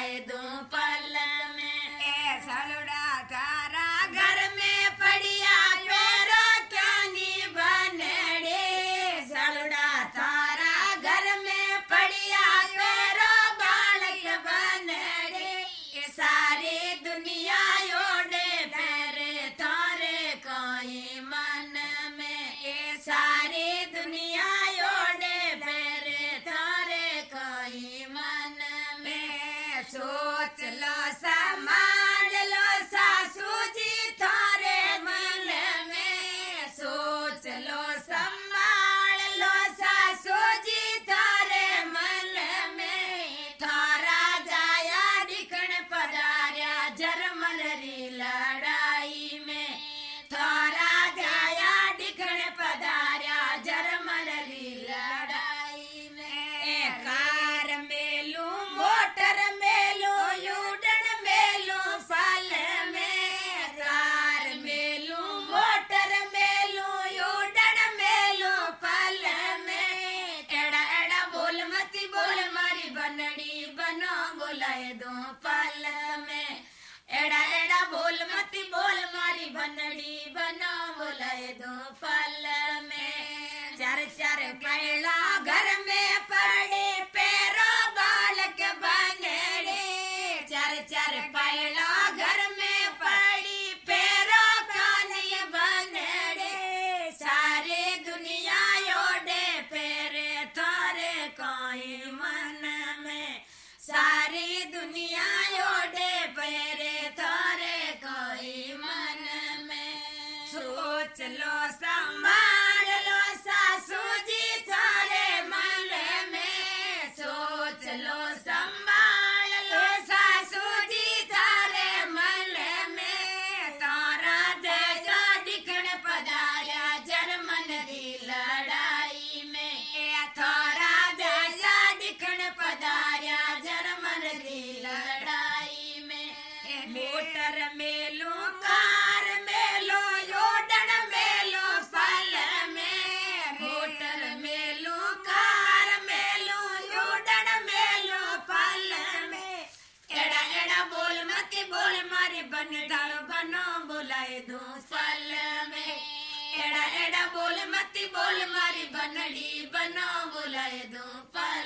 side. बोल मारी बनड़ी बनाओ बुलाए दो पार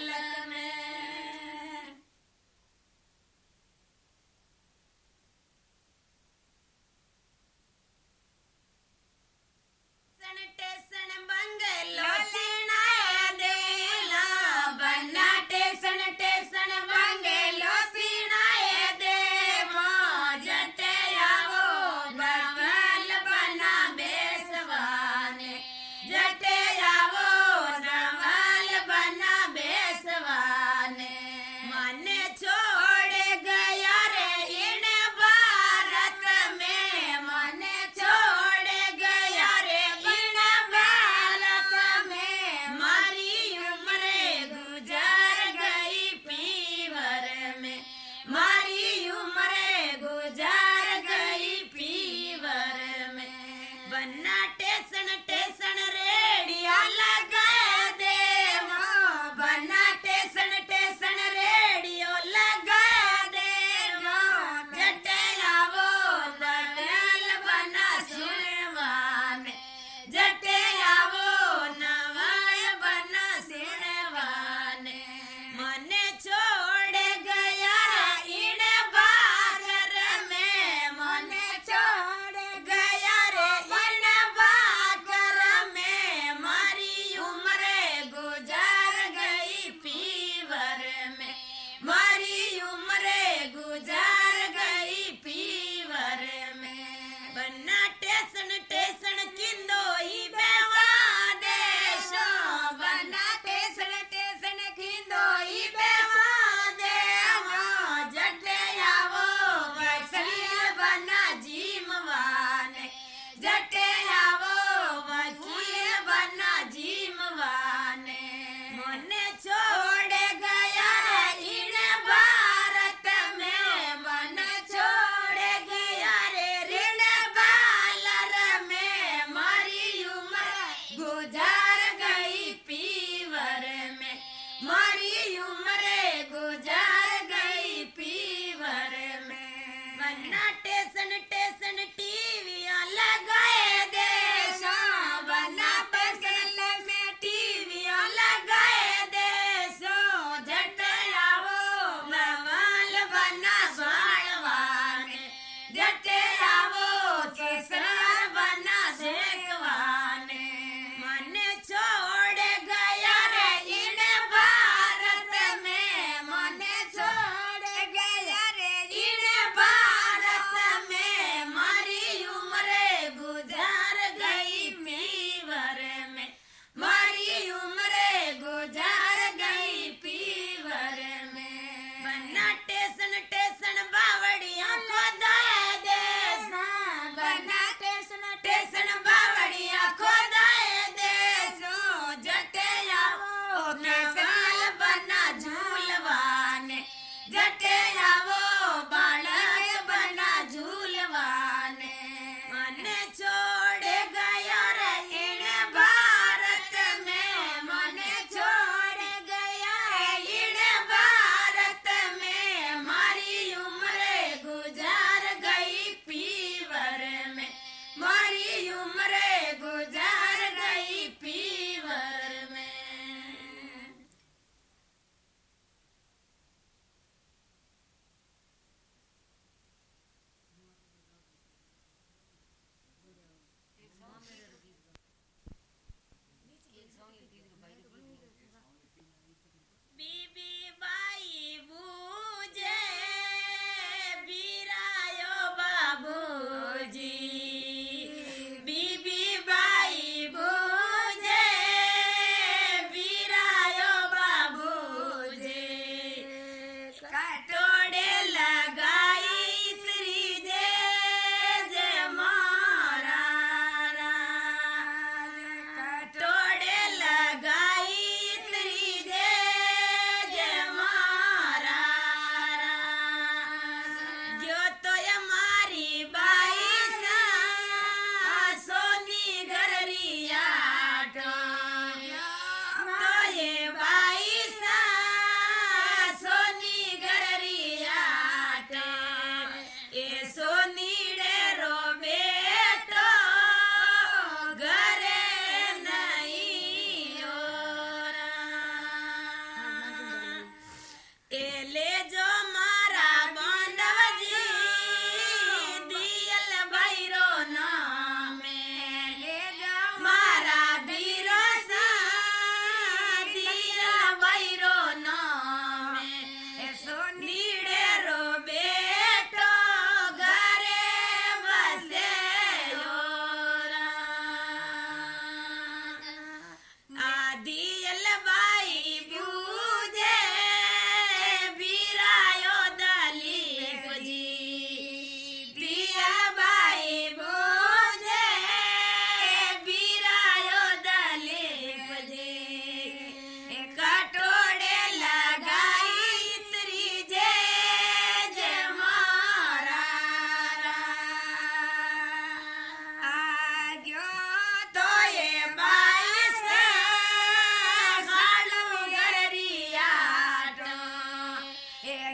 Bye.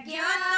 Thank you.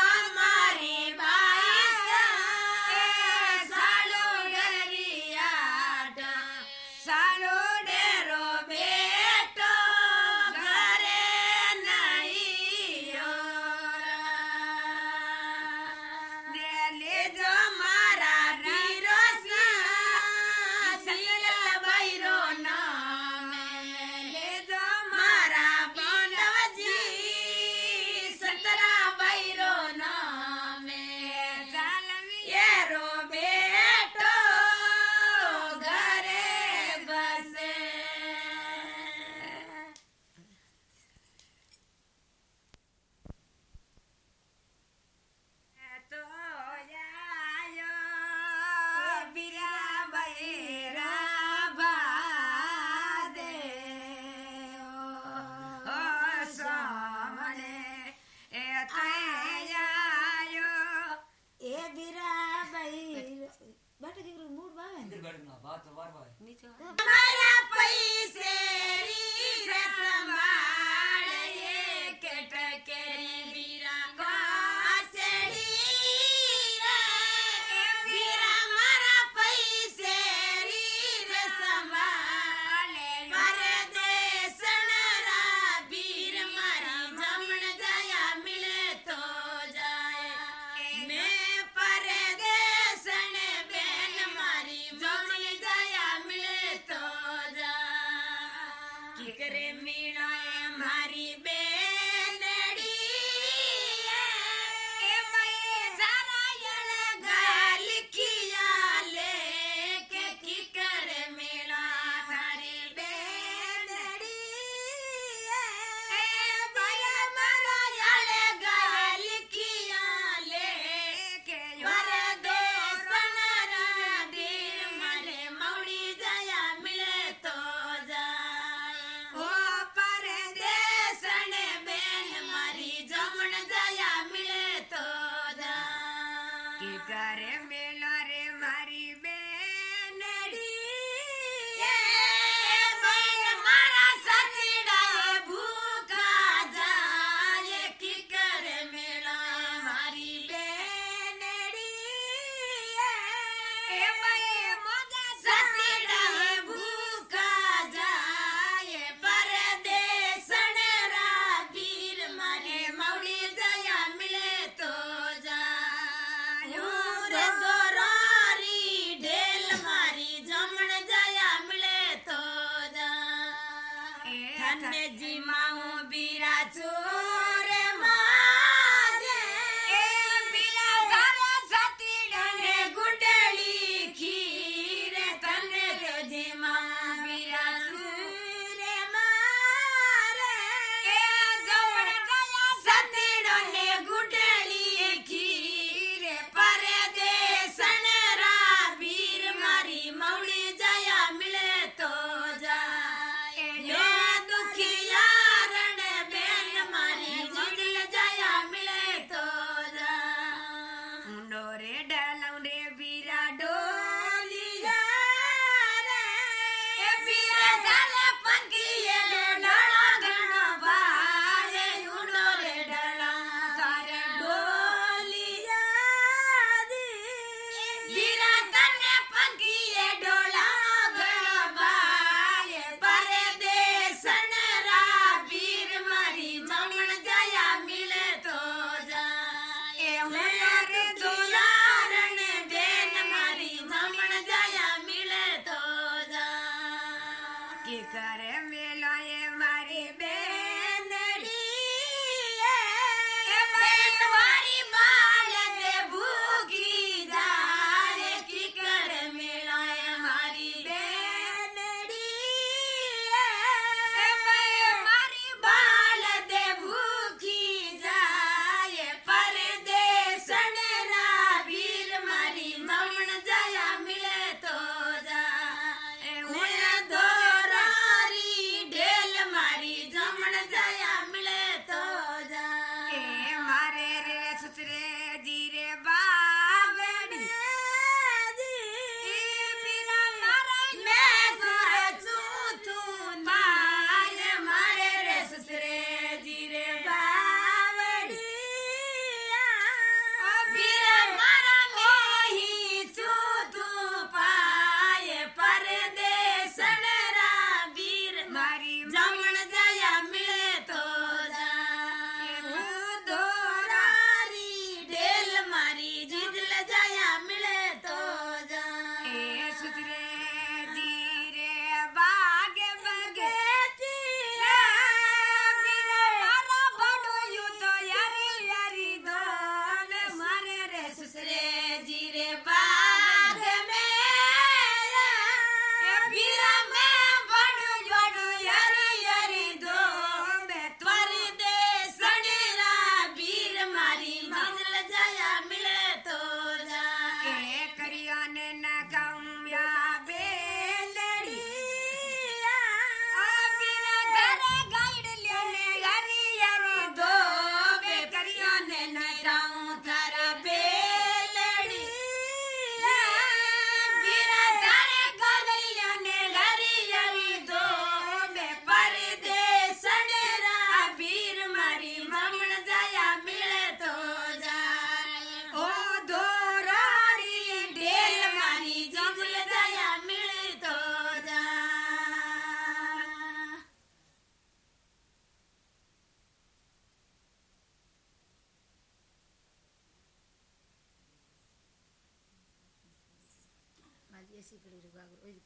ಎಸಿ ಕಡೆ ಬಾಗ್ರು ಒಯ್ದು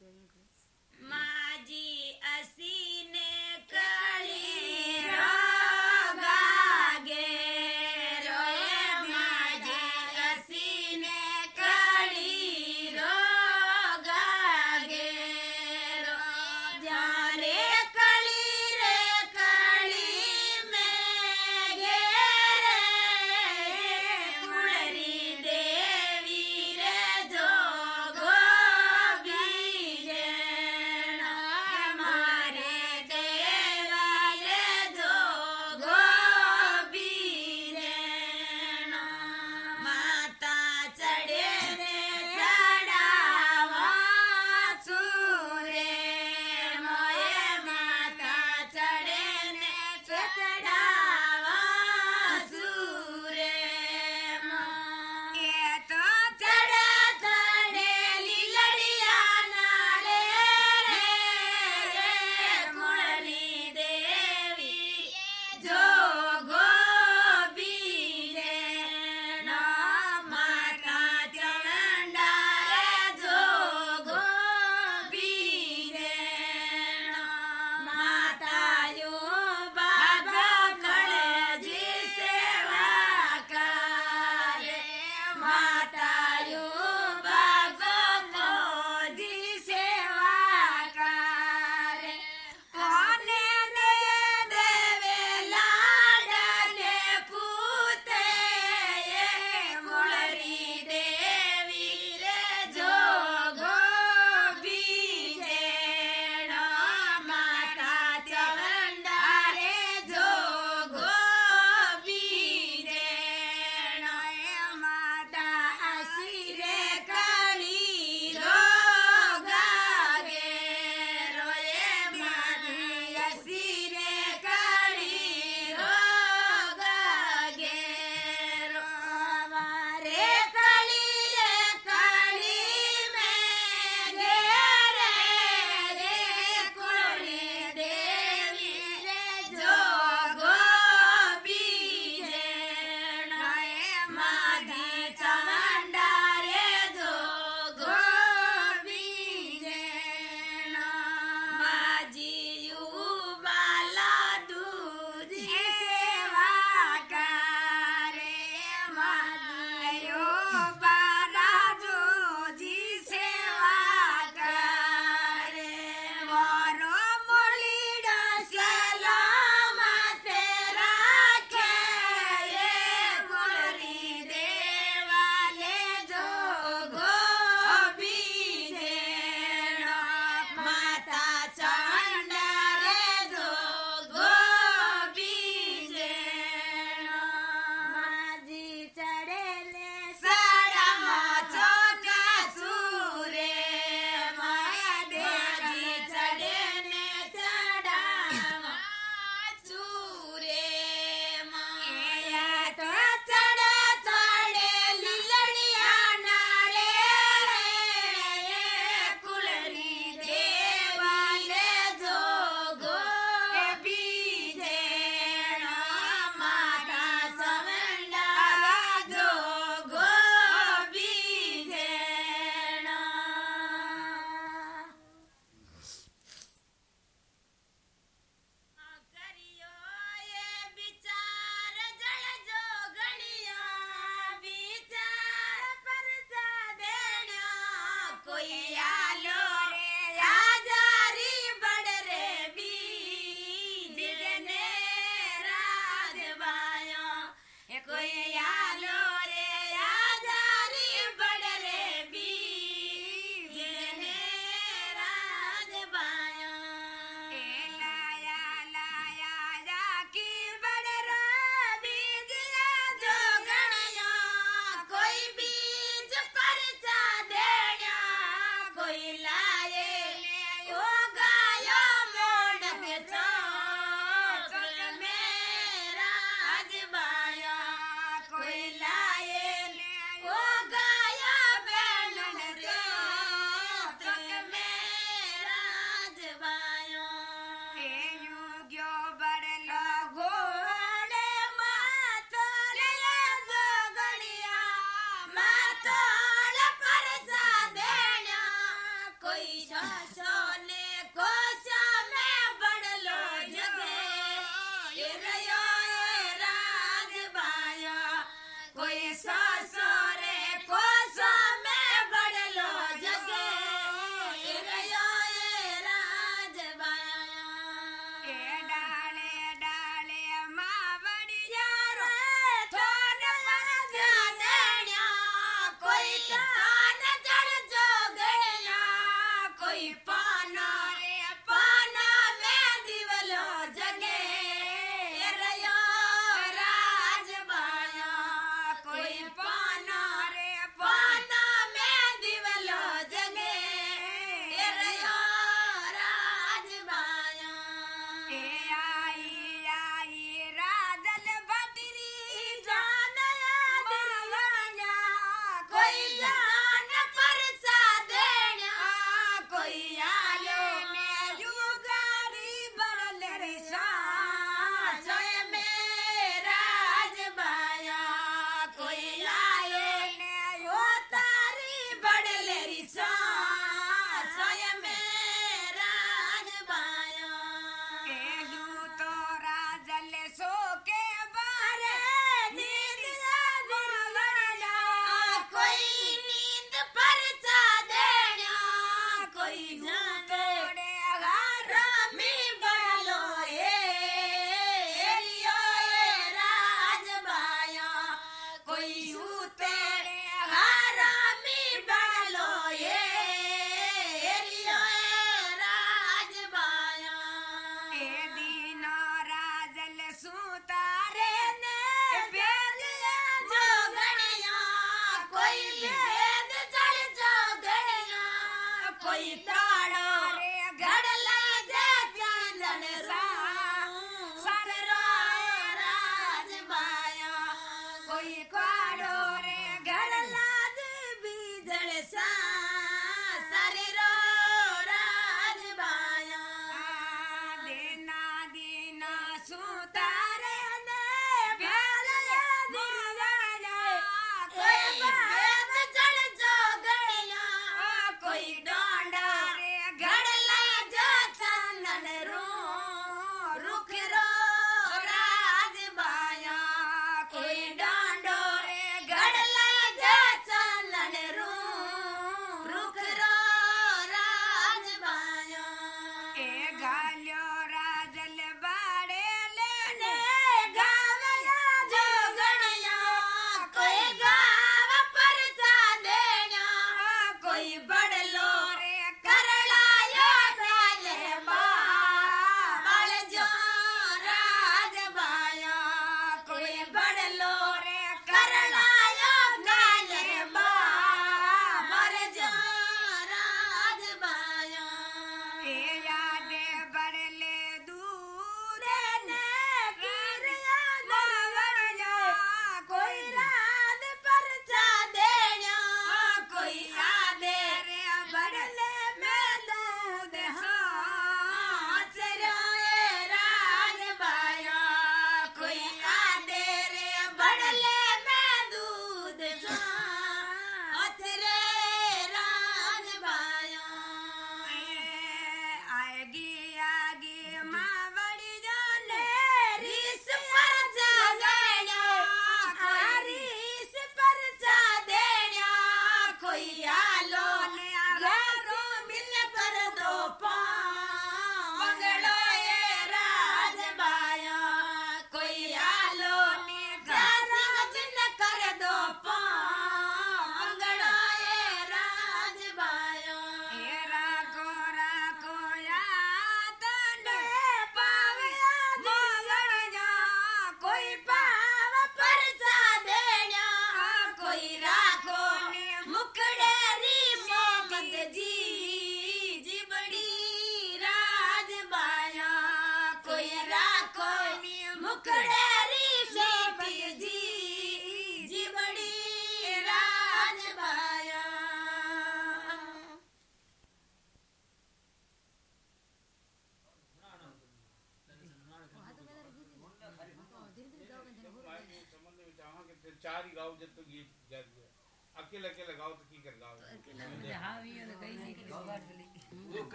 ಮಾಜಿ ಅಸೀನೆ ಕಾ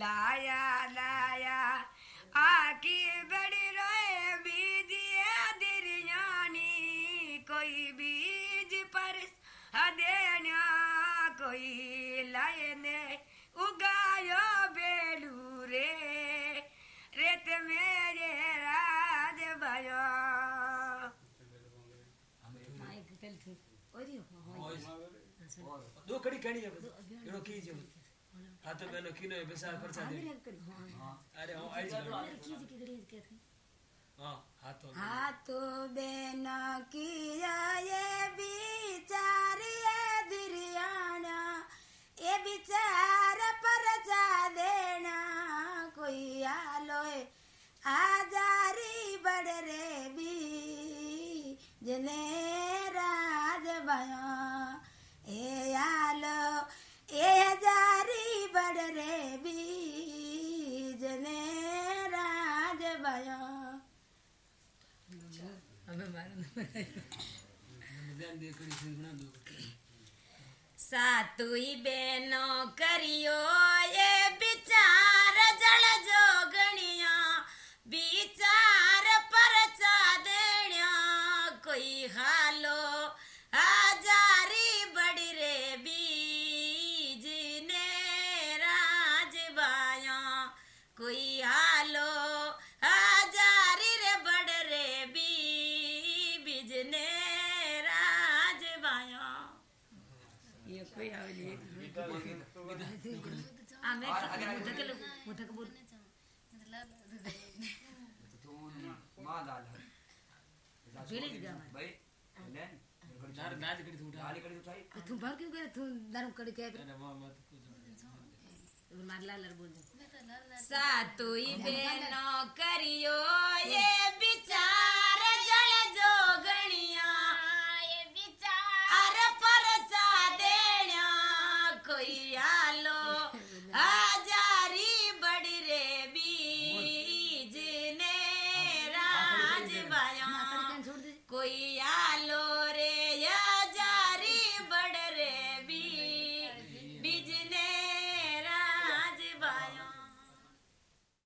लाया लाया। आकी बड़ी रोए बीजिए दिरयानी कोई बीज पर अदेना कोई लाए ने उगायो बेलू रे रेत मेरे राज भयो। दो कड़ी कहनी है रोकी ज़रूरत हाथों पहनो किनो है बेसार खर्चा दे अरे हो आई जा हाँ हाथों हाथों बेनो किया ये बिचारिए दिरियाना ये बिचारा पर जा देना। कोई आलो जने सातु बेनो करियो तू नरम कड़ी के अरे माँ मत कुछ